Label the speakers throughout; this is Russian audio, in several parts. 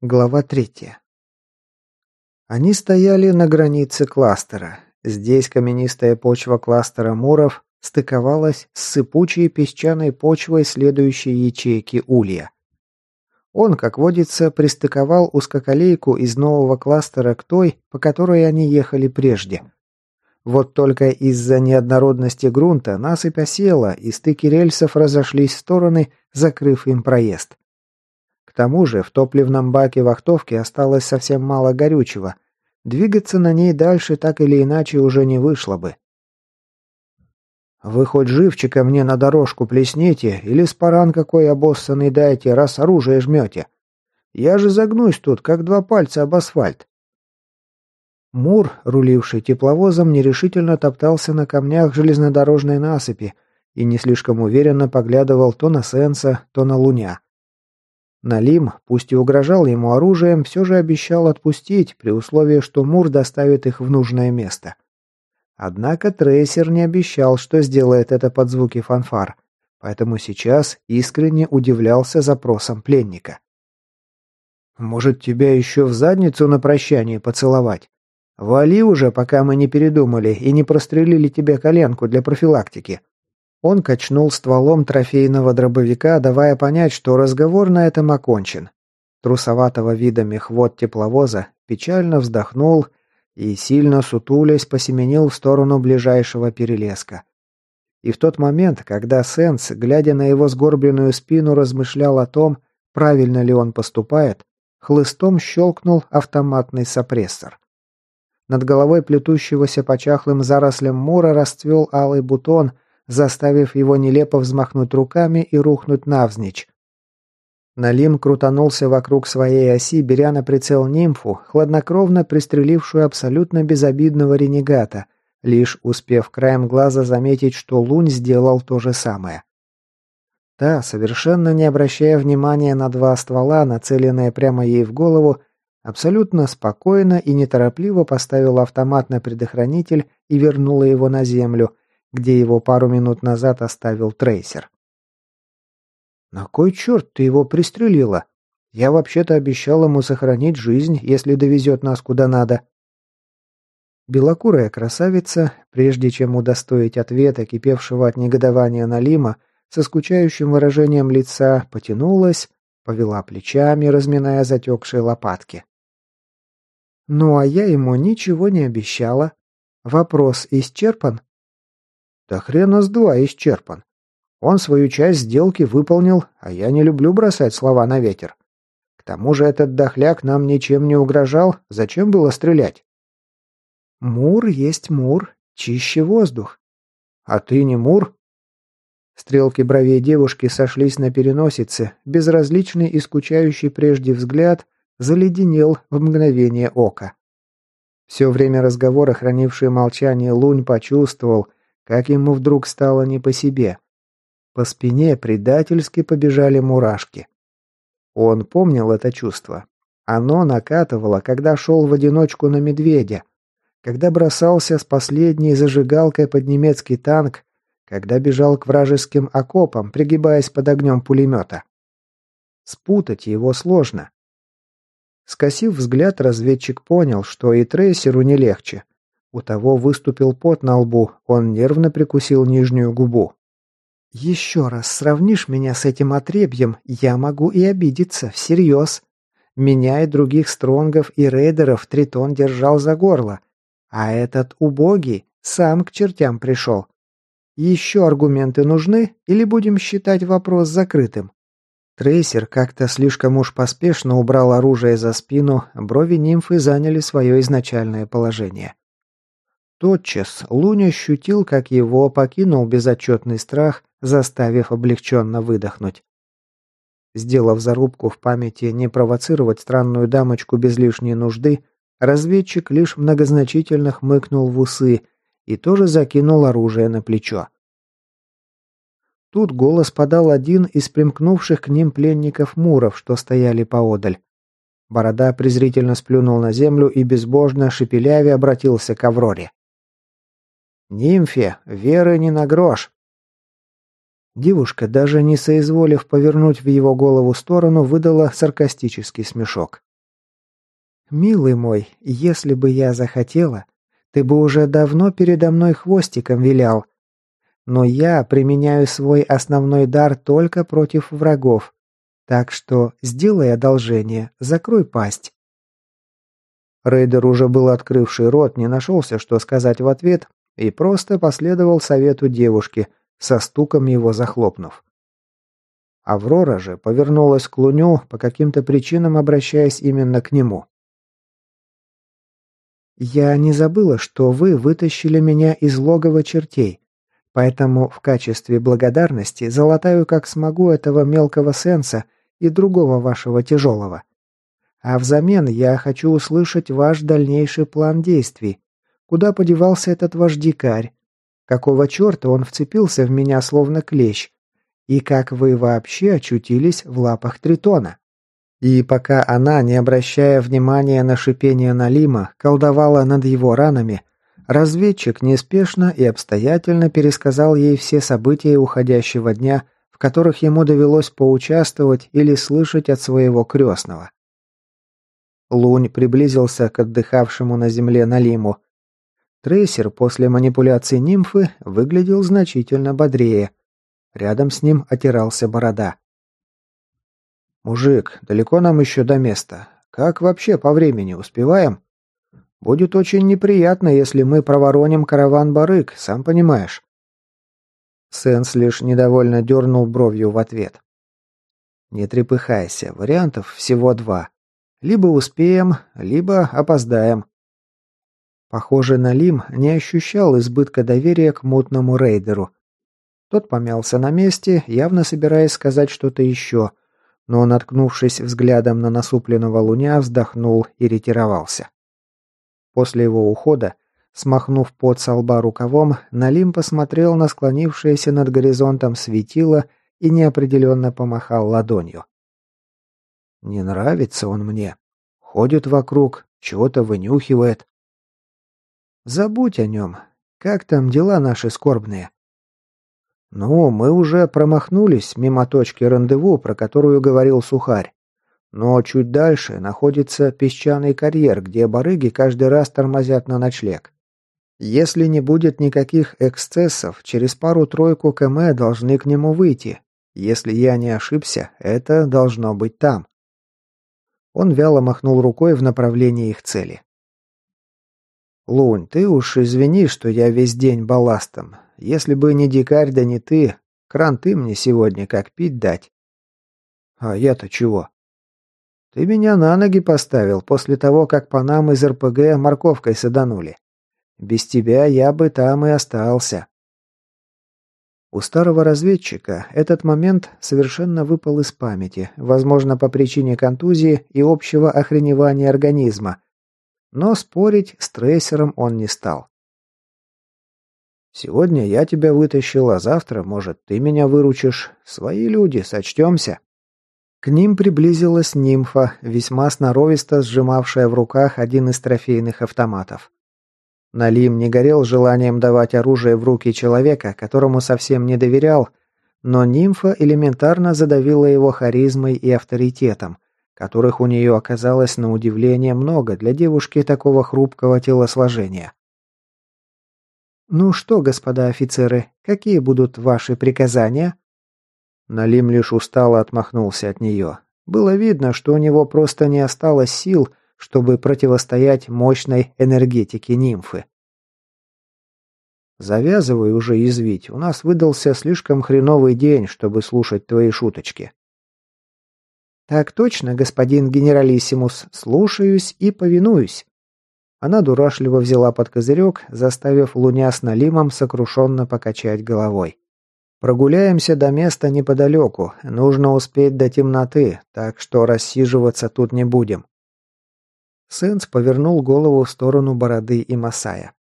Speaker 1: Глава третья. Они стояли на границе кластера. Здесь каменистая почва кластера Муров стыковалась с сыпучей песчаной почвой следующей ячейки Улья. Он, как водится, пристыковал узкоколейку из нового кластера к той, по которой они ехали прежде. Вот только из-за неоднородности грунта насыпь осела, и стыки рельсов разошлись в стороны, закрыв им проезд тому же в топливном баке вахтовки осталось совсем мало горючего. Двигаться на ней дальше так или иначе уже не вышло бы. «Вы хоть живчика мне на дорожку плесните или спаран какой обоссанный дайте, раз оружие жмете. Я же загнусь тут, как два пальца об асфальт». Мур, руливший тепловозом, нерешительно топтался на камнях железнодорожной насыпи и не слишком уверенно поглядывал то на Сенса, то на Луня. Налим, пусть и угрожал ему оружием, все же обещал отпустить, при условии, что Мур доставит их в нужное место. Однако Трейсер не обещал, что сделает это под звуки фанфар, поэтому сейчас искренне удивлялся запросам пленника. «Может, тебя еще в задницу на прощание поцеловать? Вали уже, пока мы не передумали и не прострелили тебе коленку для профилактики», он качнул стволом трофейного дробовика, давая понять, что разговор на этом окончен. Трусоватого вида мехвод тепловоза печально вздохнул и, сильно сутулясь, посеменил в сторону ближайшего перелеска. И в тот момент, когда Сенс, глядя на его сгорбленную спину, размышлял о том, правильно ли он поступает, хлыстом щелкнул автоматный сопрессор. Над головой плетущегося по чахлым зарослям мура расцвел алый бутон – заставив его нелепо взмахнуть руками и рухнуть навзничь. Налим крутанулся вокруг своей оси, беря на прицел нимфу, хладнокровно пристрелившую абсолютно безобидного ренегата, лишь успев краем глаза заметить, что Лунь сделал то же самое. Та, совершенно не обращая внимания на два ствола, нацеленные прямо ей в голову, абсолютно спокойно и неторопливо поставила автомат на предохранитель и вернула его на землю, где его пару минут назад оставил трейсер. «На кой черт ты его пристрелила? Я вообще-то обещал ему сохранить жизнь, если довезет нас куда надо». Белокурая красавица, прежде чем удостоить ответа, кипевшего от негодования Налима, со скучающим выражением лица потянулась, повела плечами, разминая затекшие лопатки. «Ну а я ему ничего не обещала. Вопрос исчерпан?» Да хрена с два исчерпан. Он свою часть сделки выполнил, а я не люблю бросать слова на ветер. К тому же этот дохляк нам ничем не угрожал, зачем было стрелять? Мур есть мур, чище воздух. А ты не мур? Стрелки бровей девушки сошлись на переносице, безразличный и скучающий прежде взгляд заледенел в мгновение ока. Все время разговора, хранивший молчание, Лунь почувствовал, как ему вдруг стало не по себе. По спине предательски побежали мурашки. Он помнил это чувство. Оно накатывало, когда шел в одиночку на медведя, когда бросался с последней зажигалкой под немецкий танк, когда бежал к вражеским окопам, пригибаясь под огнем пулемета. Спутать его сложно. Скосив взгляд, разведчик понял, что и трейсеру не легче. У того выступил пот на лбу, он нервно прикусил нижнюю губу. «Еще раз сравнишь меня с этим отребьем, я могу и обидеться, всерьез. Меня и других стронгов и рейдеров Тритон держал за горло, а этот убогий сам к чертям пришел. Еще аргументы нужны или будем считать вопрос закрытым?» Трейсер как-то слишком уж поспешно убрал оружие за спину, брови нимфы заняли свое изначальное положение. Тотчас Лунь ощутил, как его покинул безотчетный страх, заставив облегченно выдохнуть. Сделав зарубку в памяти не провоцировать странную дамочку без лишней нужды, разведчик лишь многозначительно хмыкнул в усы и тоже закинул оружие на плечо. Тут голос подал один из примкнувших к ним пленников Муров, что стояли поодаль. Борода презрительно сплюнул на землю и безбожно шепеляве обратился к Авроре. Нимфе, веры не на грош. Девушка, даже не соизволив повернуть в его голову сторону, выдала саркастический смешок. «Милый мой, если бы я захотела, ты бы уже давно передо мной хвостиком вилял. Но я применяю свой основной дар только против врагов. Так что сделай одолжение, закрой пасть». Рейдер, уже был открывший рот, не нашелся, что сказать в ответ, и просто последовал совету девушки, со стуком его захлопнув. Аврора же повернулась к Луню, по каким-то причинам обращаясь именно к нему. «Я не забыла, что вы вытащили меня из логова чертей, поэтому в качестве благодарности залатаю как смогу этого мелкого сенса и другого вашего тяжелого. А взамен я хочу услышать ваш дальнейший план действий. Куда подевался этот ваш дикарь? Какого черта он вцепился в меня словно клещ? И как вы вообще очутились в лапах Тритона? И пока она, не обращая внимания на шипение Налима, колдовала над его ранами, разведчик неспешно и обстоятельно пересказал ей все события уходящего дня, в которых ему довелось поучаствовать или слышать от своего крестного. Лунь приблизился к отдыхавшему на земле Налиму. Трейсер после манипуляции нимфы выглядел значительно бодрее. Рядом с ним отирался борода. «Мужик, далеко нам еще до места. Как вообще по времени успеваем? Будет очень неприятно, если мы провороним караван-барык, сам понимаешь». Сенс лишь недовольно дернул бровью в ответ. «Не трепыхайся, вариантов всего два. Либо успеем, либо опоздаем. Похоже, Налим не ощущал избытка доверия к мутному рейдеру. Тот помялся на месте, явно собираясь сказать что-то еще, но, наткнувшись взглядом на насупленного луня, вздохнул и ретировался. После его ухода, смахнув пот со лба рукавом, Налим посмотрел на склонившееся над горизонтом светило и неопределенно помахал ладонью. Не нравится он мне. Ходит вокруг, чего-то вынюхивает. Забудь о нем. Как там дела наши скорбные? Ну, мы уже промахнулись мимо точки рандеву, про которую говорил Сухарь. Но чуть дальше находится песчаный карьер, где барыги каждый раз тормозят на ночлег. Если не будет никаких эксцессов, через пару-тройку км должны к нему выйти. Если я не ошибся, это должно быть там. Он вяло махнул рукой в направлении их цели. «Лунь, ты уж извини, что я весь день балластом. Если бы не дикарь, да не ты, кран ты мне сегодня как пить дать». «А я-то чего?» «Ты меня на ноги поставил после того, как по нам из РПГ морковкой саданули. Без тебя я бы там и остался». У старого разведчика этот момент совершенно выпал из памяти, возможно, по причине контузии и общего охреневания организма. Но спорить с трейсером он не стал. «Сегодня я тебя вытащил, а завтра, может, ты меня выручишь. Свои люди, сочтемся». К ним приблизилась нимфа, весьма сноровисто сжимавшая в руках один из трофейных автоматов. Налим не горел желанием давать оружие в руки человека, которому совсем не доверял, но нимфа элементарно задавила его харизмой и авторитетом, которых у нее оказалось на удивление много для девушки такого хрупкого телосложения. «Ну что, господа офицеры, какие будут ваши приказания?» Налим лишь устало отмахнулся от нее. Было видно, что у него просто не осталось сил, чтобы противостоять мощной энергетике нимфы. «Завязывай уже извить, у нас выдался слишком хреновый день, чтобы слушать твои шуточки». «Так точно, господин генералиссимус, слушаюсь и повинуюсь». Она дурашливо взяла под козырек, заставив Луня с Налимом сокрушенно покачать головой. «Прогуляемся до места неподалеку. Нужно успеть до темноты, так что рассиживаться тут не будем. Сенс повернул голову в сторону Бороды и Масая.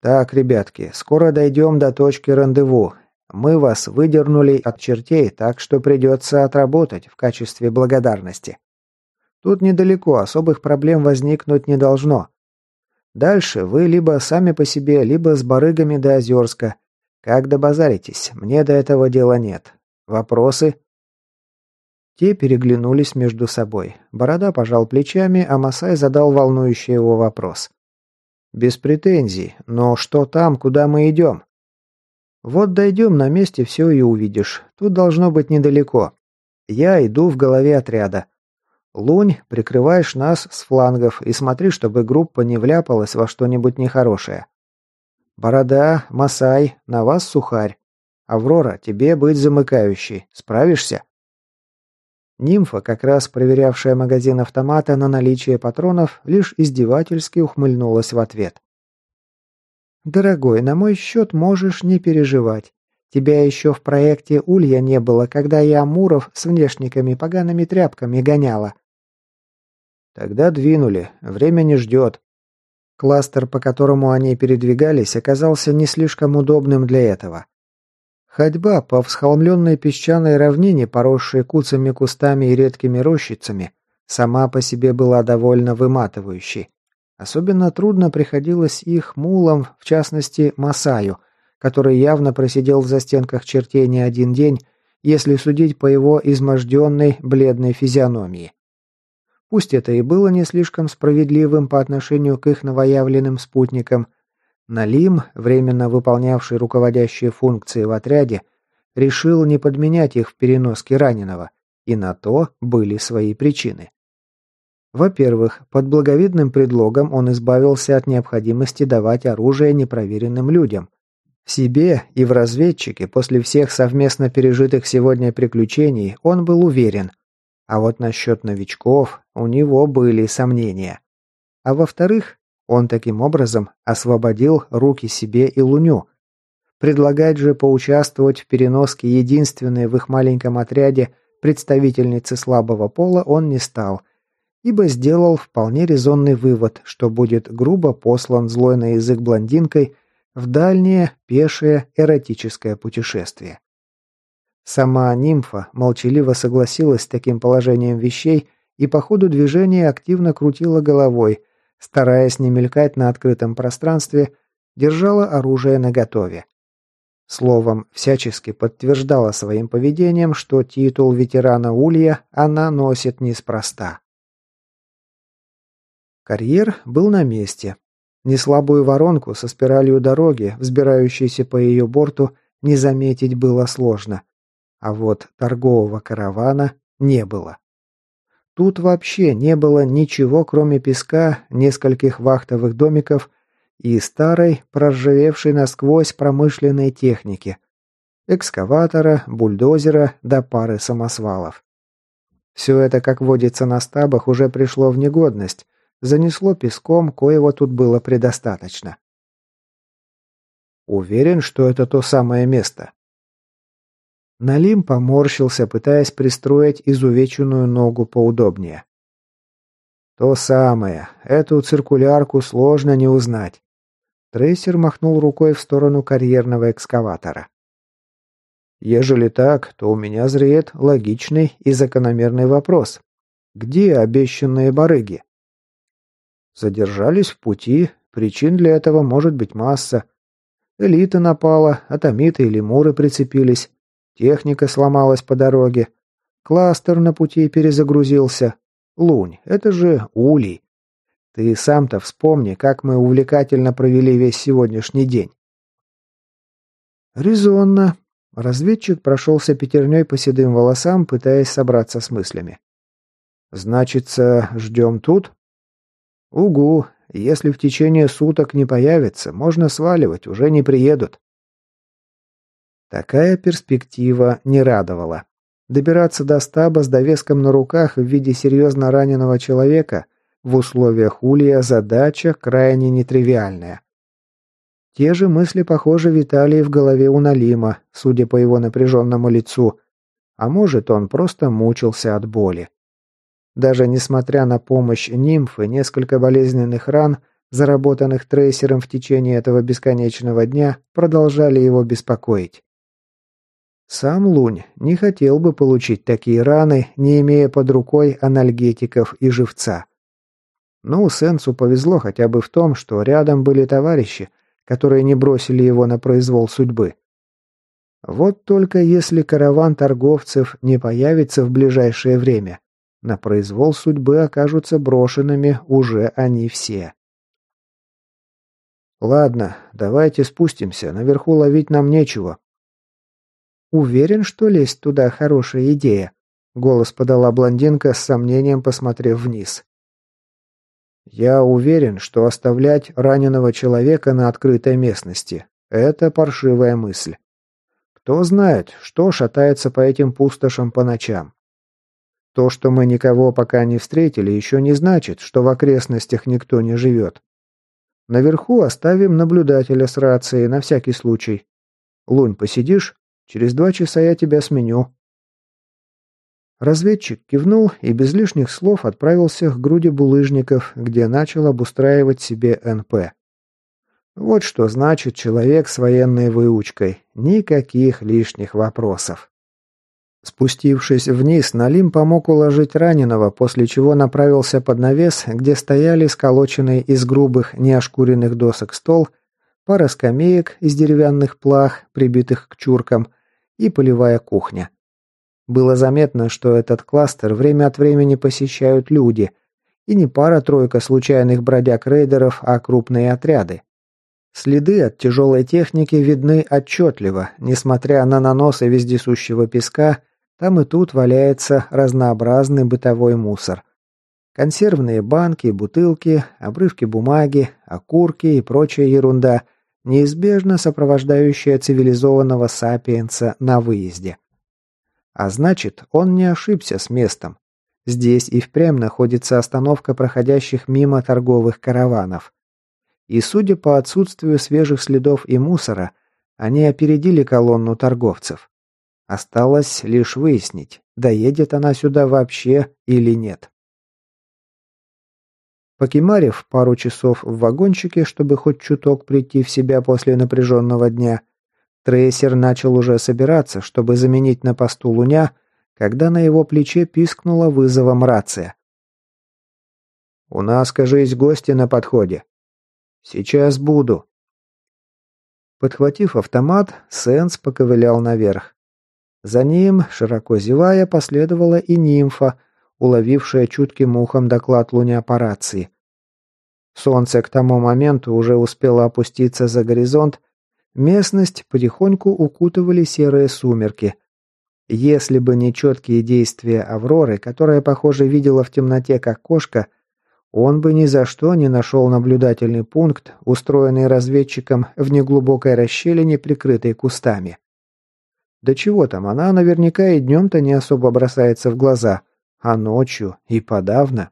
Speaker 1: «Так, ребятки, скоро дойдем до точки рандеву. Мы вас выдернули от чертей, так что придется отработать в качестве благодарности. Тут недалеко, особых проблем возникнуть не должно. Дальше вы либо сами по себе, либо с барыгами до Озерска. Как добазаритесь, мне до этого дела нет. Вопросы?» Те переглянулись между собой. Борода пожал плечами, а Масай задал волнующий его вопрос. «Без претензий. Но что там, куда мы идем?» «Вот дойдем на месте, все и увидишь. Тут должно быть недалеко. Я иду в голове отряда. Лунь, прикрываешь нас с флангов и смотри, чтобы группа не вляпалась во что-нибудь нехорошее. Борода, Масай, на вас сухарь. Аврора, тебе быть замыкающей. Справишься?» Нимфа, как раз проверявшая магазин автомата на наличие патронов, лишь издевательски ухмыльнулась в ответ. «Дорогой, на мой счет можешь не переживать. Тебя еще в проекте Улья не было, когда я Амуров с внешниками погаными тряпками гоняла». «Тогда двинули. Время не ждет». Кластер, по которому они передвигались, оказался не слишком удобным для этого. Ходьба по всхолмленной песчаной равнине, поросшей куцами кустами и редкими рощицами, сама по себе была довольно выматывающей. Особенно трудно приходилось их мулам, в частности Масаю, который явно просидел в застенках чертей не один день, если судить по его изможденной, бледной физиономии. Пусть это и было не слишком справедливым по отношению к их новоявленным спутникам – Налим, временно выполнявший руководящие функции в отряде, решил не подменять их в переноске раненого, и на то были свои причины. Во-первых, под благовидным предлогом он избавился от необходимости давать оружие непроверенным людям. В себе и в разведчике после всех совместно пережитых сегодня приключений он был уверен. А вот насчет новичков у него были сомнения. А во-вторых, он таким образом освободил руки себе и Луню. Предлагать же поучаствовать в переноске единственной в их маленьком отряде представительницы слабого пола он не стал, ибо сделал вполне резонный вывод, что будет грубо послан злой на язык блондинкой в дальнее, пешее, эротическое путешествие. Сама нимфа молчаливо согласилась с таким положением вещей и по ходу движения активно крутила головой, стараясь не мелькать на открытом пространстве, держала оружие наготове. Словом, всячески подтверждала своим поведением, что титул ветерана Улья она носит неспроста. Карьер был на месте. Неслабую воронку со спиралью дороги, взбирающейся по ее борту, не заметить было сложно. А вот торгового каравана не было. Тут вообще не было ничего, кроме песка, нескольких вахтовых домиков и старой, проржавевшей насквозь промышленной техники. Экскаватора, бульдозера до пары самосвалов. Все это, как водится на стабах, уже пришло в негодность. Занесло песком, коего тут было предостаточно. Уверен, что это то самое место. Налим поморщился, пытаясь пристроить изувеченную ногу поудобнее. «То самое. Эту циркулярку сложно не узнать». Трейсер махнул рукой в сторону карьерного экскаватора. «Ежели так, то у меня зреет логичный и закономерный вопрос. Где обещанные барыги?» Задержались в пути, причин для этого может быть масса. Элита напала, атомиты и лемуры прицепились. Техника сломалась по дороге. Кластер на пути перезагрузился. Лунь, это же улей. Ты сам-то вспомни, как мы увлекательно провели весь сегодняшний день. Резонно. Разведчик прошелся пятерней по седым волосам, пытаясь собраться с мыслями. «Значится, ждем тут?» «Угу. Если в течение суток не появится, можно сваливать, уже не приедут». Такая перспектива не радовала. Добираться до стаба с довеском на руках в виде серьезно раненого человека в условиях улья задача крайне нетривиальная. Те же мысли, похоже, витали и в голове у Налима, судя по его напряженному лицу. А может, он просто мучился от боли. Даже несмотря на помощь нимфы, несколько болезненных ран, заработанных трейсером в течение этого бесконечного дня, продолжали его беспокоить. Сам Лунь не хотел бы получить такие раны, не имея под рукой анальгетиков и живца. Ну, Сенсу повезло хотя бы в том, что рядом были товарищи, которые не бросили его на произвол судьбы. Вот только если караван торговцев не появится в ближайшее время, на произвол судьбы окажутся брошенными уже они все. «Ладно, давайте спустимся, наверху ловить нам нечего». «Уверен, что лезть туда хорошая идея?» Голос подала блондинка с сомнением, посмотрев вниз. «Я уверен, что оставлять раненого человека на открытой местности – это паршивая мысль. Кто знает, что шатается по этим пустошам по ночам. То, что мы никого пока не встретили, еще не значит, что в окрестностях никто не живет. Наверху оставим наблюдателя с рацией на всякий случай. Лунь, посидишь? Через два часа я тебя сменю. Разведчик кивнул и без лишних слов отправился к груди булыжников, где начал обустраивать себе НП. Вот что значит человек с военной выучкой. Никаких лишних вопросов. Спустившись вниз, Налим помог уложить раненого, после чего направился под навес, где стояли сколоченный из грубых неошкуренных досок стол, пара скамеек из деревянных плах, прибитых к чуркам, и полевая кухня. Было заметно, что этот кластер время от времени посещают люди, и не пара-тройка случайных бродяг-рейдеров, а крупные отряды. Следы от тяжелой техники видны отчетливо, несмотря на наносы вездесущего песка, там и тут валяется разнообразный бытовой мусор. Консервные банки, бутылки, обрывки бумаги, окурки и прочая ерунда, неизбежно сопровождающая цивилизованного сапиенса на выезде. А значит, он не ошибся с местом. Здесь и впрямь находится остановка проходящих мимо торговых караванов. И судя по отсутствию свежих следов и мусора, они опередили колонну торговцев. Осталось лишь выяснить, доедет она сюда вообще или нет. Покемарив пару часов в вагончике, чтобы хоть чуток прийти в себя после напряженного дня, Трейсер начал уже собираться, чтобы заменить на посту Луня, когда на его плече пискнула вызовом рация. «У нас, кажись, гости на подходе». «Сейчас буду». Подхватив автомат, Сенс поковылял наверх. За ним, широко зевая, последовала и нимфа, уловившая чутким ухом доклад Луня по рации. Солнце к тому моменту уже успело опуститься за горизонт, Местность потихоньку укутывали серые сумерки. Если бы не четкие действия Авроры, которая, похоже, видела в темноте как кошка, он бы ни за что не нашел наблюдательный пункт, устроенный разведчиком в неглубокой расщелине, прикрытой кустами. Да чего там, она наверняка и днем-то не особо бросается в глаза, а ночью и подавно.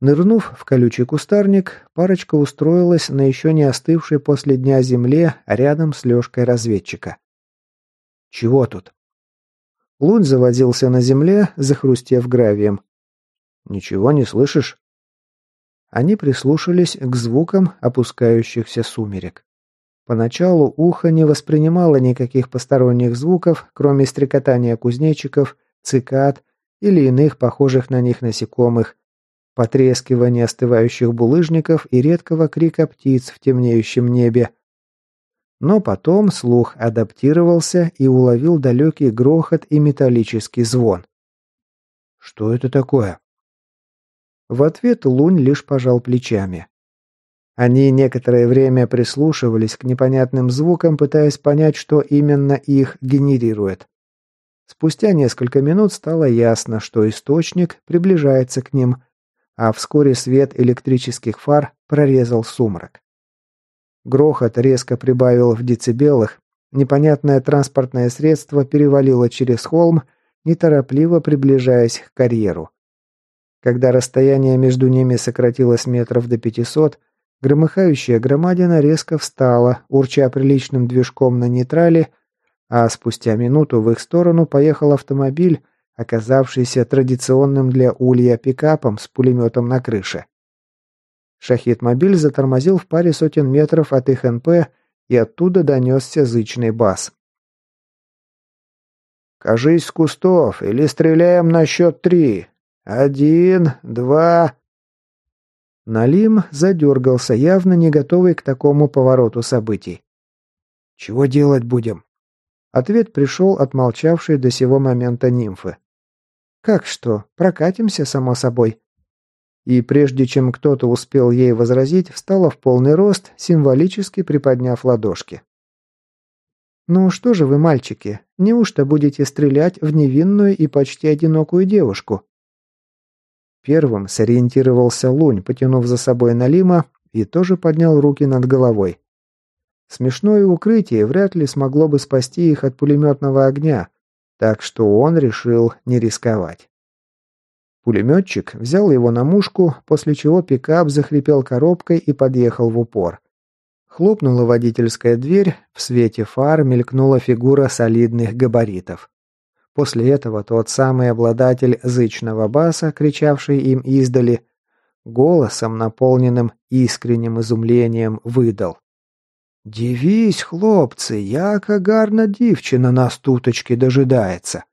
Speaker 1: Нырнув в колючий кустарник, парочка устроилась на еще не остывшей после дня земле рядом с лёжкой разведчика. «Чего тут?» Лунь заводился на земле, захрустев гравием. «Ничего не слышишь?» Они прислушались к звукам опускающихся сумерек. Поначалу ухо не воспринимало никаких посторонних звуков, кроме стрекотания кузнечиков, цикад или иных похожих на них насекомых, потрескивания остывающих булыжников и редкого крика птиц в темнеющем небе. Но потом слух адаптировался и уловил далекий грохот и металлический звон. «Что это такое?» В ответ Лунь лишь пожал плечами. Они некоторое время прислушивались к непонятным звукам, пытаясь понять, что именно их генерирует. Спустя несколько минут стало ясно, что источник приближается к ним, а вскоре свет электрических фар прорезал сумрак. Грохот резко прибавил в децибелах, непонятное транспортное средство перевалило через холм, неторопливо приближаясь к карьеру. Когда расстояние между ними сократилось метров до пятисот, громыхающая громадина резко встала, урча приличным движком на нейтрале, а спустя минуту в их сторону поехал автомобиль, оказавшийся традиционным для Улья пикапом с пулеметом на крыше. Шахид-мобиль затормозил в паре сотен метров от их НП, и оттуда донесся зычный бас. «Кажись с кустов, или стреляем на счет три. Один, два...» Налим задергался, явно не готовый к такому повороту событий. «Чего делать будем?» Ответ пришел от молчавшей до сего момента нимфы. «Как что? Прокатимся, само собой». И прежде чем кто-то успел ей возразить, встала в полный рост, символически приподняв ладошки. «Ну что же вы, мальчики, неужто будете стрелять в невинную и почти одинокую девушку?» Первым сориентировался Лунь, потянув за собой Налима, и тоже поднял руки над головой. Смешное укрытие вряд ли смогло бы спасти их от пулеметного огня, так что он решил не рисковать. Пулеметчик взял его на мушку, после чего пикап захрипел коробкой и подъехал в упор. Хлопнула водительская дверь, в свете фар мелькнула фигура солидных габаритов. После этого тот самый обладатель зычного баса, кричавший им издали, голосом, наполненным искренним изумлением, выдал. «Дивись, хлопцы, яка гарна дівчина нас туточки дожидается!»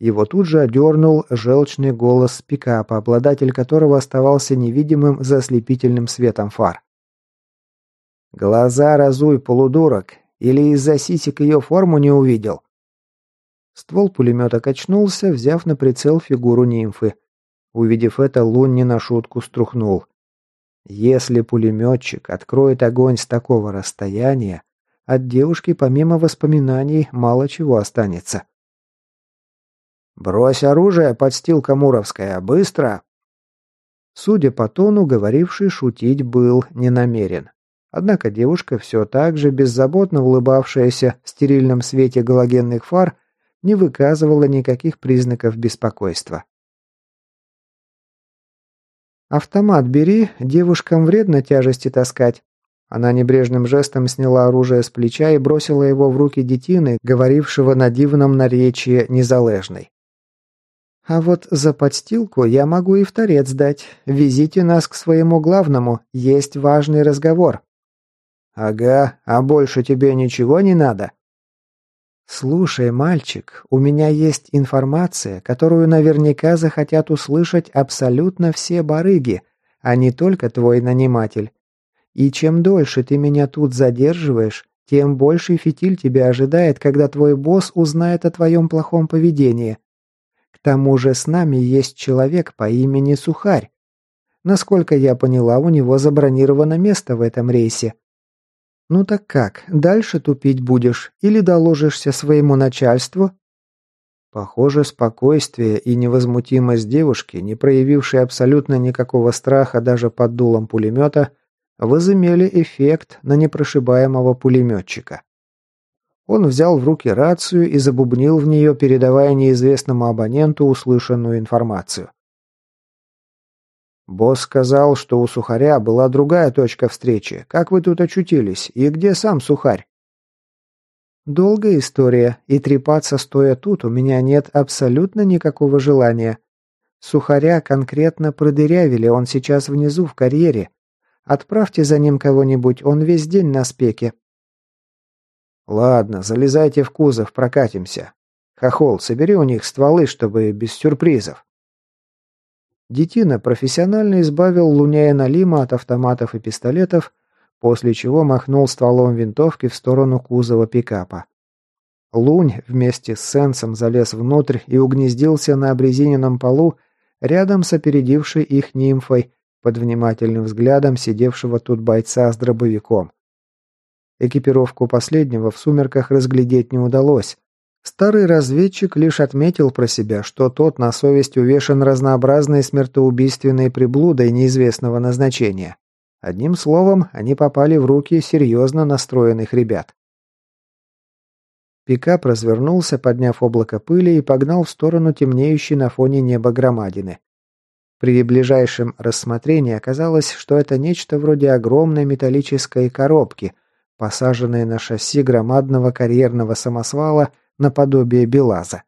Speaker 1: Его тут же одернул желчный голос пикапа, обладатель которого оставался невидимым за ослепительным светом фар. «Глаза разуй, полудурок, или из-за сисек ее форму не увидел?» Ствол пулемета качнулся, взяв на прицел фигуру нимфы. Увидев это, Лун не на шутку струхнул. Если пулеметчик откроет огонь с такого расстояния, от девушки помимо воспоминаний мало чего останется. «Брось оружие, подстилка Муровская, быстро!» Судя по тону, говоривший шутить был не намерен. Однако девушка, все так же беззаботно улыбавшаяся в стерильном свете галогенных фар, не выказывала никаких признаков беспокойства. «Автомат бери, девушкам вредно тяжести таскать». Она небрежным жестом сняла оружие с плеча и бросила его в руки детины, говорившего на дивном наречии незалежной. «А вот за подстилку я могу и в торец дать. Везите нас к своему главному, есть важный разговор». «Ага, а больше тебе ничего не надо?» «Слушай, мальчик, у меня есть информация, которую наверняка захотят услышать абсолютно все барыги, а не только твой наниматель. И чем дольше ты меня тут задерживаешь, тем больше фитиль тебя ожидает, когда твой босс узнает о твоем плохом поведении. К тому же с нами есть человек по имени Сухарь. Насколько я поняла, у него забронировано место в этом рейсе. «Ну так как, дальше тупить будешь или доложишься своему начальству?» Похоже, спокойствие и невозмутимость девушки, не проявившей абсолютно никакого страха даже под дулом пулемета, возымели эффект на непрошибаемого пулеметчика. Он взял в руки рацию и забубнил в нее, передавая неизвестному абоненту услышанную информацию. Босс сказал, что у Сухаря была другая точка встречи. Как вы тут очутились? И где сам Сухарь? Долгая история, и трепаться стоя тут у меня нет абсолютно никакого желания. Сухаря конкретно продырявили, он сейчас внизу в карьере. Отправьте за ним кого-нибудь, он весь день на спеке. Ладно, залезайте в кузов, прокатимся. Хохол, собери у них стволы, чтобы без сюрпризов. Детина профессионально избавил Луняя Налима от автоматов и пистолетов, после чего махнул стволом винтовки в сторону кузова пикапа. Лунь вместе с Сенсом залез внутрь и угнездился на обрезиненном полу рядом с опередившей их нимфой под внимательным взглядом сидевшего тут бойца с дробовиком. Экипировку последнего в сумерках разглядеть не удалось, Старый разведчик лишь отметил про себя, что тот на совесть увешан разнообразной смертоубийственной приблудой неизвестного назначения. Одним словом, они попали в руки серьезно настроенных ребят. Пикап развернулся, подняв облако пыли и погнал в сторону темнеющей на фоне неба громадины. При ближайшем рассмотрении оказалось, что это нечто вроде огромной металлической коробки, посаженной на шасси громадного карьерного самосвала – наподобие Белаза.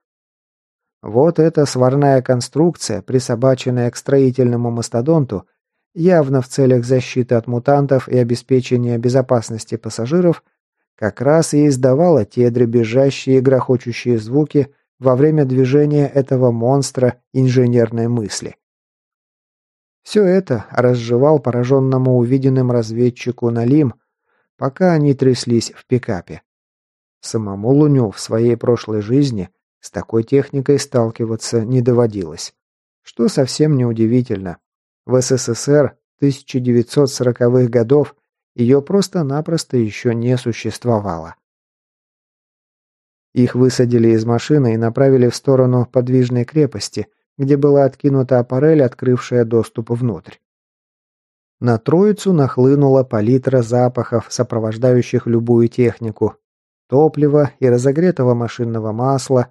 Speaker 1: Вот эта сварная конструкция, присобаченная к строительному мастодонту, явно в целях защиты от мутантов и обеспечения безопасности пассажиров, как раз и издавала те дребезжащие и грохочущие звуки во время движения этого монстра инженерной мысли. Все это разжевал пораженному увиденным разведчику Налим, пока они тряслись в пикапе. Самому Луню в своей прошлой жизни с такой техникой сталкиваться не доводилось. Что совсем неудивительно. В СССР 1940-х годов ее просто-напросто еще не существовало. Их высадили из машины и направили в сторону подвижной крепости, где была откинута аппарель, открывшая доступ внутрь. На троицу нахлынула палитра запахов, сопровождающих любую технику. Топлива и разогретого машинного масла,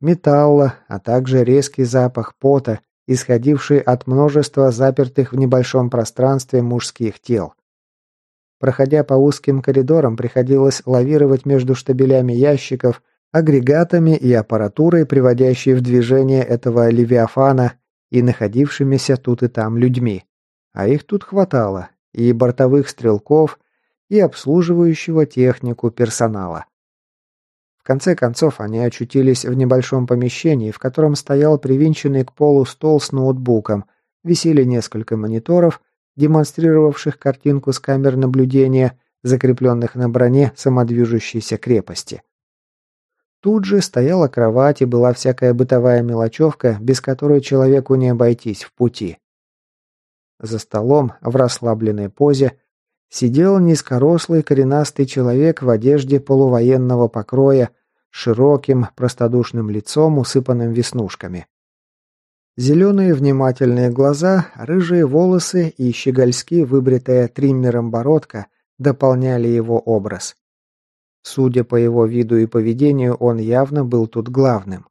Speaker 1: металла, а также резкий запах пота, исходивший от множества запертых в небольшом пространстве мужских тел. Проходя по узким коридорам, приходилось лавировать между штабелями ящиков, агрегатами и аппаратурой, приводящей в движение этого левиафана и находившимися тут и там людьми. А их тут хватало, и бортовых стрелков, и обслуживающего технику персонала. Конце концов, они очутились в небольшом помещении, в котором стоял привинченный к полу стол с ноутбуком, висели несколько мониторов, демонстрировавших картинку с камер наблюдения, закрепленных на броне самодвижущейся крепости. Тут же стояла кровать и была всякая бытовая мелочевка, без которой человеку не обойтись в пути. За столом, в расслабленной позе, сидел низкорослый коренастый человек в одежде полувоенного покроя, широким, простодушным лицом, усыпанным веснушками. Зеленые внимательные глаза, рыжие волосы и щегольски выбритая триммером бородка дополняли его образ. Судя по его виду и поведению, он явно был тут главным.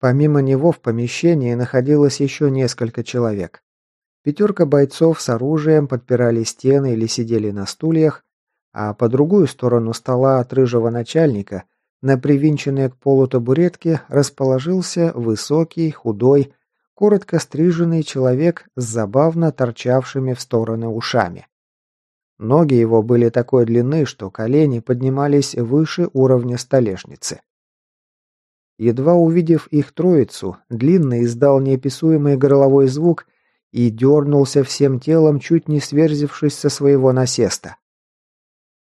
Speaker 1: Помимо него в помещении находилось еще несколько человек. Пятерка бойцов с оружием подпирали стены или сидели на стульях, а по другую сторону стола от рыжего начальника на привинченной к полу табуретке расположился высокий, худой, коротко стриженный человек с забавно торчавшими в стороны ушами. Ноги его были такой длины, что колени поднимались выше уровня столешницы. Едва увидев их троицу, длинный издал неописуемый горловой звук и дернулся всем телом, чуть не сверзившись со своего насеста.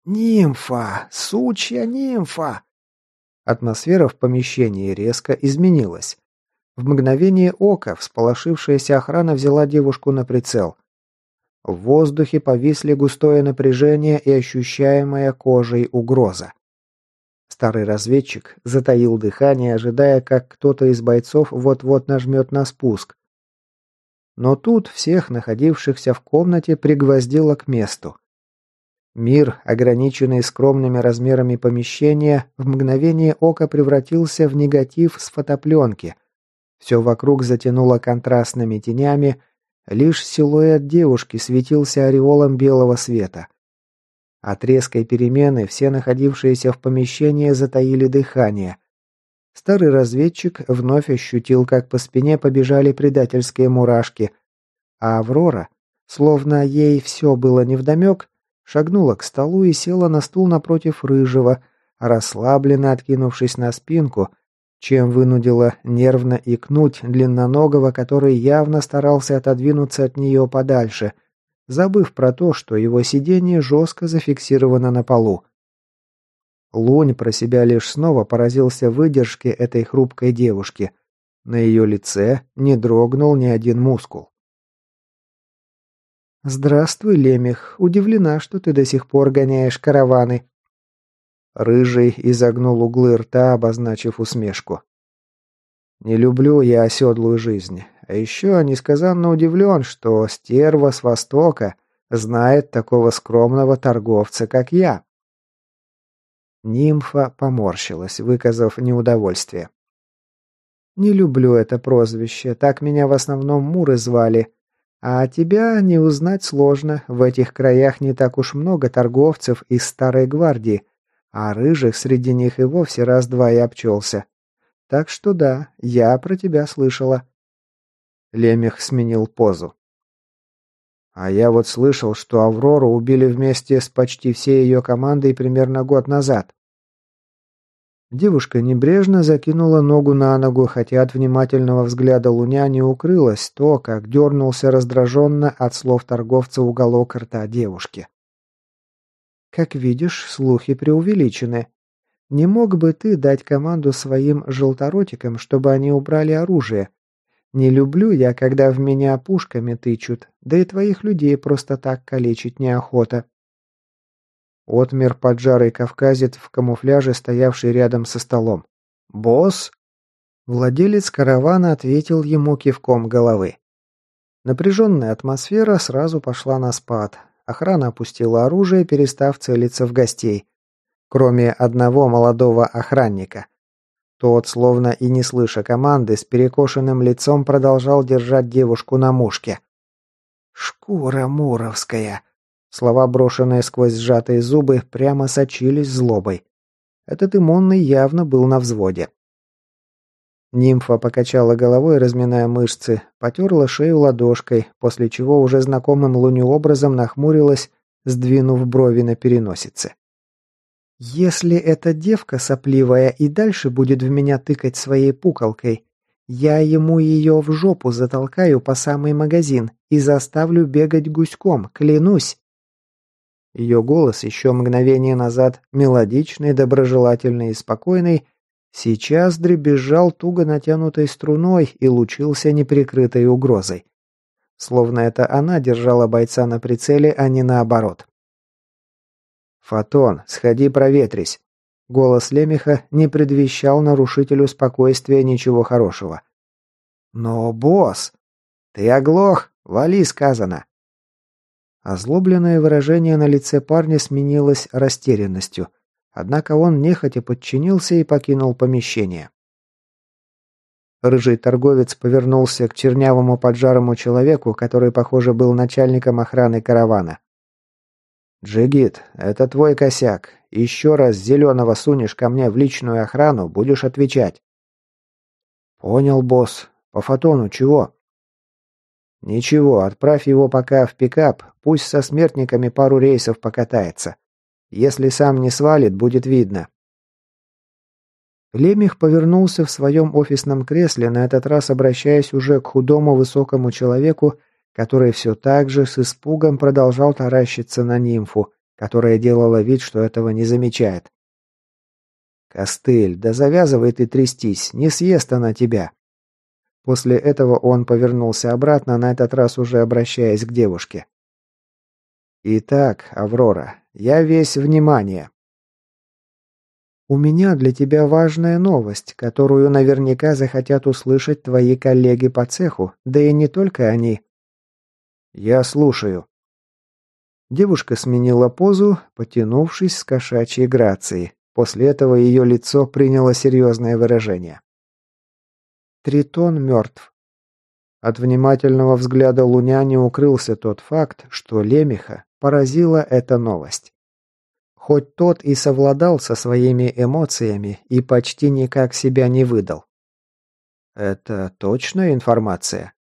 Speaker 1: «Нимфа! Сучья нимфа!» Атмосфера в помещении резко изменилась. В мгновение ока всполошившаяся охрана взяла девушку на прицел. В воздухе повисли густое напряжение и ощущаемая кожей угроза. Старый разведчик затаил дыхание, ожидая, как кто-то из бойцов вот-вот нажмет на спуск. Но тут всех находившихся в комнате пригвоздило к месту. Мир, ограниченный скромными размерами помещения, в мгновение ока превратился в негатив с фотопленки. Все вокруг затянуло контрастными тенями, Лишь силуэт девушки светился ореолом белого света. От резкой перемены все находившиеся в помещении затаили дыхание. Старый разведчик вновь ощутил, как по спине побежали предательские мурашки, а Аврора, словно ей все было невдомек, шагнула к столу и села на стул напротив рыжего, расслабленно откинувшись на спинку, чем вынудила нервно икнуть длинноногого, который явно старался отодвинуться от нее подальше, забыв про то, что его сиденье жестко зафиксировано на полу. Лунь про себя лишь снова поразился выдержке этой хрупкой девушки. На ее лице не дрогнул ни один мускул. «Здравствуй, Лемех. Удивлена, что ты до сих пор гоняешь караваны», Рыжий изогнул углы рта, обозначив усмешку. «Не люблю я оседлую жизнь. А еще несказанно удивлен, что стерва с Востока знает такого скромного торговца, как я». Нимфа поморщилась, выказав неудовольствие. «Не люблю это прозвище, так меня в основном Муры звали. А тебя не узнать сложно, в этих краях не так уж много торговцев из Старой Гвардии, а рыжих среди них и вовсе раз-два и обчелся. Так что да, я про тебя слышала». Лемех сменил позу. «А я вот слышал, что Аврору убили вместе с почти всей ее командой примерно год назад». Девушка небрежно закинула ногу на ногу, хотя от внимательного взгляда Луня не укрылось то, как дернулся раздраженно от слов торговца уголок рта девушки. Как видишь, слухи преувеличены. Не мог бы ты дать команду своим желторотикам, чтобы они убрали оружие? Не люблю я, когда в меня пушками тычут, да и твоих людей просто так калечить неохота». Отмер поджарый кавказец в камуфляже, стоявший рядом со столом. «Босс?» Владелец каравана ответил ему кивком головы. Напряженная атмосфера сразу пошла на спад. Охрана опустила оружие, перестав целиться в гостей. Кроме одного молодого охранника. Тот, словно и не слыша команды, с перекошенным лицом продолжал держать девушку на мушке. «Шкура муровская!» Слова, брошенные сквозь сжатые зубы, прямо сочились злобой. Этот имонный явно был на взводе. Нимфа покачала головой, разминая мышцы, потерла шею ладошкой, после чего уже знакомым Луню образом нахмурилась, сдвинув брови на переносице. «Если эта девка сопливая и дальше будет в меня тыкать своей пукалкой, я ему ее в жопу затолкаю по самый магазин и заставлю бегать гуськом, клянусь!» Ее голос еще мгновение назад, мелодичный, доброжелательный и спокойный, Сейчас дребезжал туго натянутой струной и лучился неприкрытой угрозой. Словно это она держала бойца на прицеле, а не наоборот. «Фотон, сходи проветрись!» Голос Лемеха не предвещал нарушителю спокойствия ничего хорошего. «Но, босс! Ты оглох! Вали, сказано!» Озлобленное выражение на лице парня сменилось растерянностью – Однако он нехотя подчинился и покинул помещение. Рыжий торговец повернулся к чернявому поджарому человеку, который, похоже, был начальником охраны каравана. «Джигит, это твой косяк. Еще раз зеленого сунешь ко мне в личную охрану, будешь отвечать». «Понял, босс. По фотону чего?» «Ничего, отправь его пока в пикап, пусть со смертниками пару рейсов покатается. Если сам не свалит, будет видно. Лемих повернулся в своем офисном кресле, на этот раз обращаясь уже к худому высокому человеку, который все так же с испугом продолжал таращиться на нимфу, которая делала вид, что этого не замечает. «Костыль, да завязывай ты трястись, не съест она тебя!» После этого он повернулся обратно, на этот раз уже обращаясь к девушке. «Итак, Аврора, я весь внимание». «У меня для тебя важная новость, которую наверняка захотят услышать твои коллеги по цеху, да и не только они». «Я слушаю». Девушка сменила позу, потянувшись с кошачьей грацией. После этого ее лицо приняло серьезное выражение. Тритон мертв. От внимательного взгляда Луня не укрылся тот факт, что Лемеха поразила эта новость. Хоть тот и совладал со своими эмоциями и почти никак себя не выдал. Это точная информация?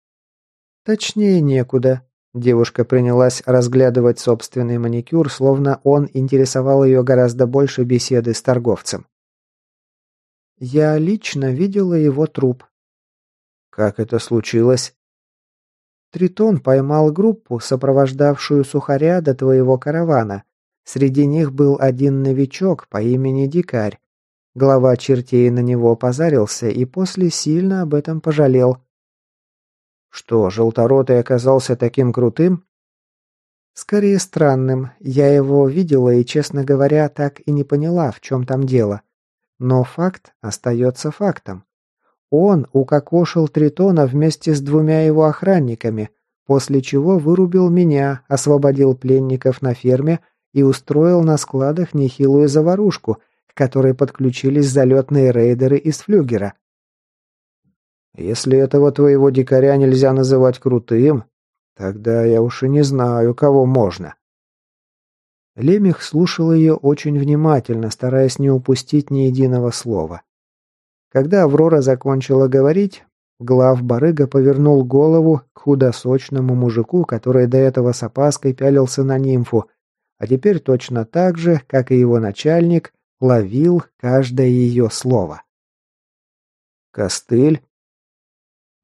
Speaker 1: Точнее некуда. Девушка принялась разглядывать собственный маникюр, словно он интересовал ее гораздо больше беседы с торговцем. Я лично видела его труп. Как это случилось? Тритон поймал группу, сопровождавшую сухаря до твоего каравана. Среди них был один новичок по имени Дикарь. Глава чертей на него позарился и после сильно об этом пожалел. Что, желторотый оказался таким крутым? Скорее странным. Я его видела и, честно говоря, так и не поняла, в чем там дело. Но факт остается фактом. Он укокошил Тритона вместе с двумя его охранниками, после чего вырубил меня, освободил пленников на ферме и устроил на складах нехилую заварушку, к которой подключились залетные рейдеры из флюгера. «Если этого твоего дикаря нельзя называть крутым, тогда я уж и не знаю, кого можно». Лемех слушал ее очень внимательно, стараясь не упустить ни единого слова. Когда Аврора закончила говорить, глав барыга повернул голову к худосочному мужику, который до этого с опаской пялился на нимфу, а теперь точно так же, как и его начальник, ловил каждое ее слово. Костыль.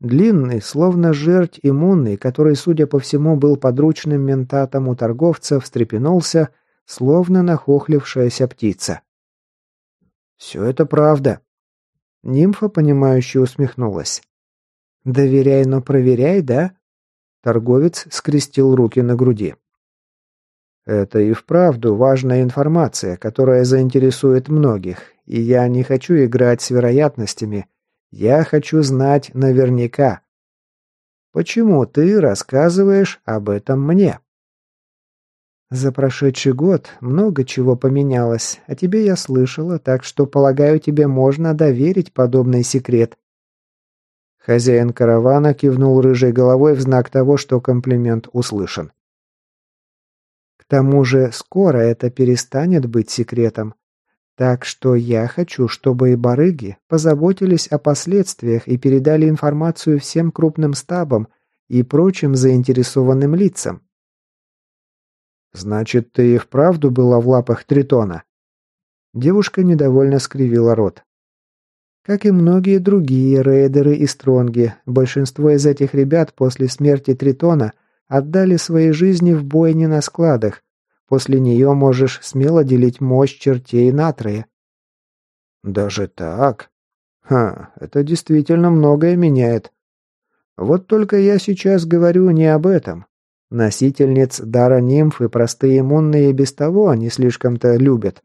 Speaker 1: Длинный, словно жерть иммунный, который, судя по всему, был подручным ментатом у торговца, встрепенулся, словно нахохлившаяся птица. «Все это правда». Нимфа, понимающе усмехнулась. «Доверяй, но проверяй, да?» Торговец скрестил руки на груди. «Это и вправду важная информация, которая заинтересует многих, и я не хочу играть с вероятностями. Я хочу знать наверняка. Почему ты рассказываешь об этом мне?» «За прошедший год много чего поменялось, а тебе я слышала, так что, полагаю, тебе можно доверить подобный секрет», Хозяин каравана кивнул рыжей головой в знак того, что комплимент услышан. К тому же скоро это перестанет быть секретом. Так что я хочу, чтобы и барыги позаботились о последствиях и передали информацию всем крупным стабам и прочим заинтересованным лицам. Значит, ты и вправду была в лапах Тритона? Девушка недовольно скривила рот. Как и многие другие рейдеры и стронги, большинство из этих ребят после смерти Тритона отдали свои жизни в бойне на складах. После нее можешь смело делить мощь чертей натрия. Даже так? Ха, это действительно многое меняет. Вот только я сейчас говорю не об этом. Носительниц дара нимфы простые иммунные без того не слишком-то любят.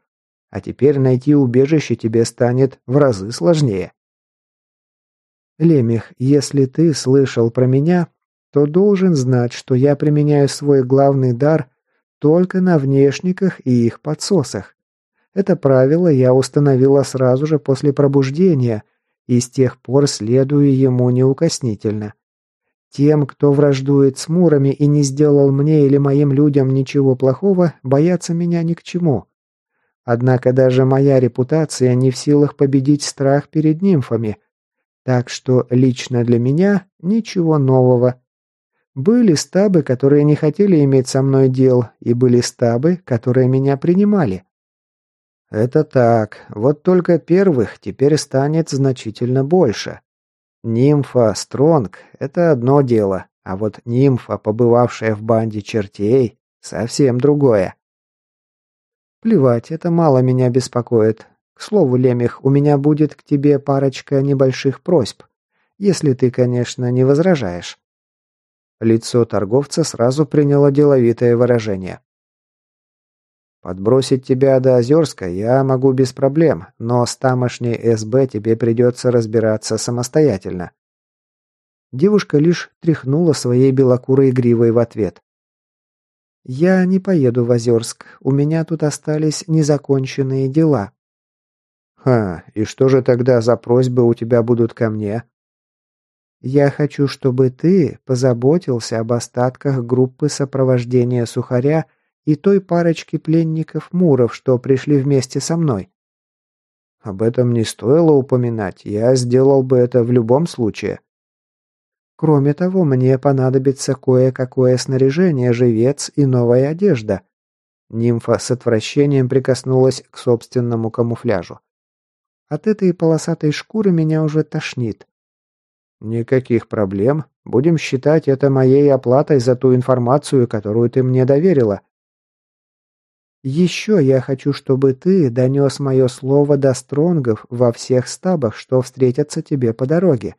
Speaker 1: А теперь найти убежище тебе станет в разы сложнее. Лемех, если ты слышал про меня, то должен знать, что я применяю свой главный дар только на внешниках и их подсосах. Это правило я установила сразу же после пробуждения и с тех пор следую ему неукоснительно. Тем, кто враждует с мурами и не сделал мне или моим людям ничего плохого, бояться меня ни к чему. Однако даже моя репутация не в силах победить страх перед нимфами. Так что лично для меня ничего нового. Были стабы, которые не хотели иметь со мной дел, и были стабы, которые меня принимали. Это так, вот только первых теперь станет значительно больше. Нимфа Стронг – это одно дело, а вот нимфа, побывавшая в банде чертей – совсем другое. Плевать, это мало меня беспокоит. К слову, Лемех, у меня будет к тебе парочка небольших просьб. Если ты, конечно, не возражаешь. Лицо торговца сразу приняло деловитое выражение. Подбросить тебя до Озерска я могу без проблем, но с тамошней СБ тебе придется разбираться самостоятельно. Девушка лишь тряхнула своей белокурой гривой в ответ. «Я не поеду в Озерск. У меня тут остались незаконченные дела». «Ха, и что же тогда за просьбы у тебя будут ко мне?» «Я хочу, чтобы ты позаботился об остатках группы сопровождения Сухаря и той парочки пленников-муров, что пришли вместе со мной». «Об этом не стоило упоминать. Я сделал бы это в любом случае». Кроме того, мне понадобится кое-какое снаряжение, живец и новая одежда. Нимфа с отвращением прикоснулась к собственному камуфляжу. От этой полосатой шкуры меня уже тошнит. Никаких проблем. Будем считать это моей оплатой за ту информацию, которую ты мне доверила. Еще я хочу, чтобы ты донес мое слово до стронгов во всех стабах, что встретятся тебе по дороге.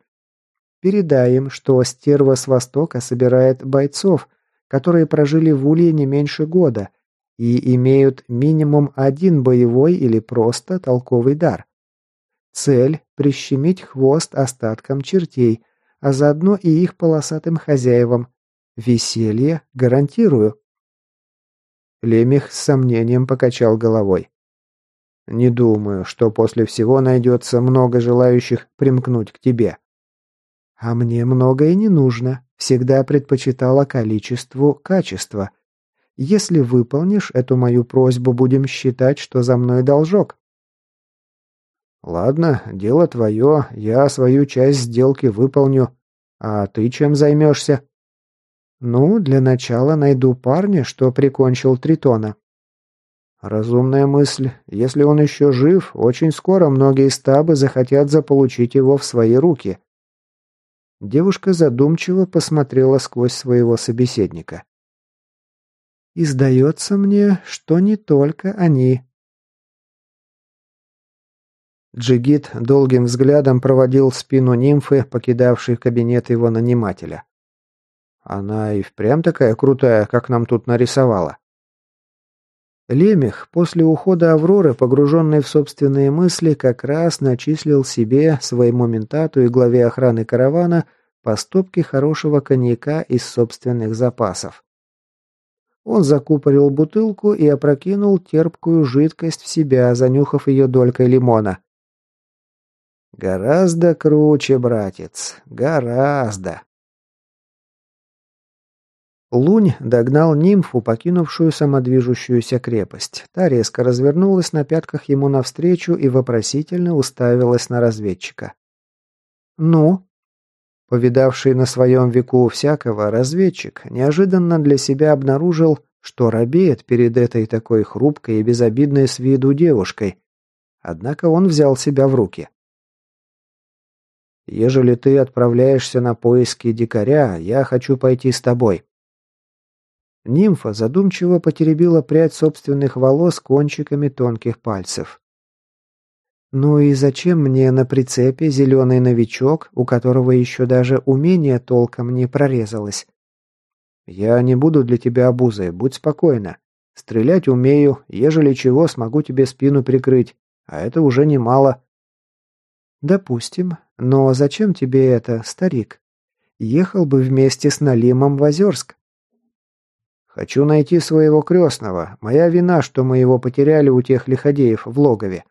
Speaker 1: Передай им, что стерва с Востока собирает бойцов, которые прожили в Улье не меньше года и имеют минимум один боевой или просто толковый дар. Цель – прищемить хвост остаткам чертей, а заодно и их полосатым хозяевам. Веселье гарантирую. Лемех с сомнением покачал головой. «Не думаю, что после всего найдется много желающих примкнуть к тебе. А мне многое не нужно. Всегда предпочитала количеству качества. Если выполнишь эту мою просьбу, будем считать, что за мной должок. Ладно, дело твое, я свою часть сделки выполню. А ты чем займешься? Ну, для начала найду парня, что прикончил Тритона. Разумная мысль. Если он еще жив, очень скоро многие стабы захотят заполучить его в свои руки. Девушка задумчиво посмотрела сквозь своего собеседника. «И сдается мне, что не только они Джигит долгим взглядом проводил спину нимфы, покидавшей кабинет его нанимателя. Она и впрямь такая крутая, как нам тут нарисовала. Лемех после ухода Авроры, погруженный в собственные мысли, как раз начислил себе, своему ментату и главе охраны каравана, по хорошего коньяка из собственных запасов. Он закупорил бутылку и опрокинул терпкую жидкость в себя, занюхав ее долькой лимона. «Гораздо круче, братец, гораздо!» Лунь догнал нимфу, покинувшую самодвижущуюся крепость. Та резко развернулась на пятках ему навстречу и вопросительно уставилась на разведчика. «Ну?» Повидавший на своем веку всякого, разведчик неожиданно для себя обнаружил, что робеет перед этой такой хрупкой и безобидной с виду девушкой. Однако он взял себя в руки. «Ежели ты отправляешься на поиски дикаря, я хочу пойти с тобой». Нимфа задумчиво потеребила прядь собственных волос кончиками тонких пальцев. Ну и зачем мне на прицепе зеленый новичок, у которого еще даже умение толком не прорезалось? Я не буду для тебя обузой, будь спокойна. Стрелять умею, ежели чего, смогу тебе спину прикрыть, а это уже немало. Допустим, но зачем тебе это, старик? Ехал бы вместе с Налимом в Озерск. Хочу найти своего крестного. Моя вина, что мы его потеряли у тех лиходеев в логове.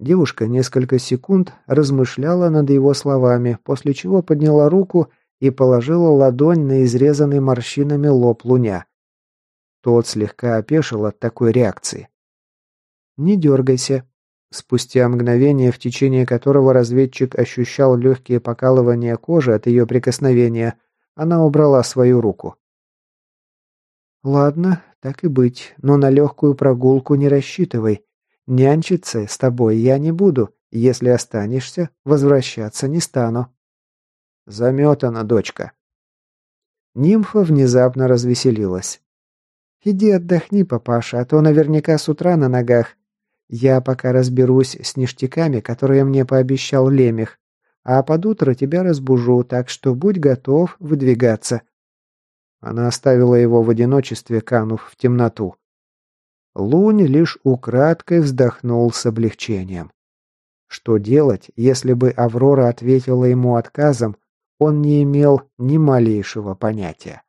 Speaker 1: Девушка несколько секунд размышляла над его словами, после чего подняла руку и положила ладонь на изрезанный морщинами лоб луня. Тот слегка опешил от такой реакции. «Не дергайся». Спустя мгновение, в течение которого разведчик ощущал легкие покалывания кожи от ее прикосновения, она убрала свою руку. «Ладно, так и быть, но на легкую прогулку не рассчитывай. Нянчиться с тобой я не буду. Если останешься, возвращаться не стану. Заметана, дочка. Нимфа внезапно развеселилась. Иди отдохни, папаша, а то наверняка с утра на ногах. Я пока разберусь с ништяками, которые мне пообещал Лемех, а под утро тебя разбужу, так что будь готов выдвигаться. Она оставила его в одиночестве, канув в темноту. Лунь лишь украдкой вздохнул с облегчением. Что делать, если бы Аврора ответила ему отказом, он не имел ни малейшего понятия.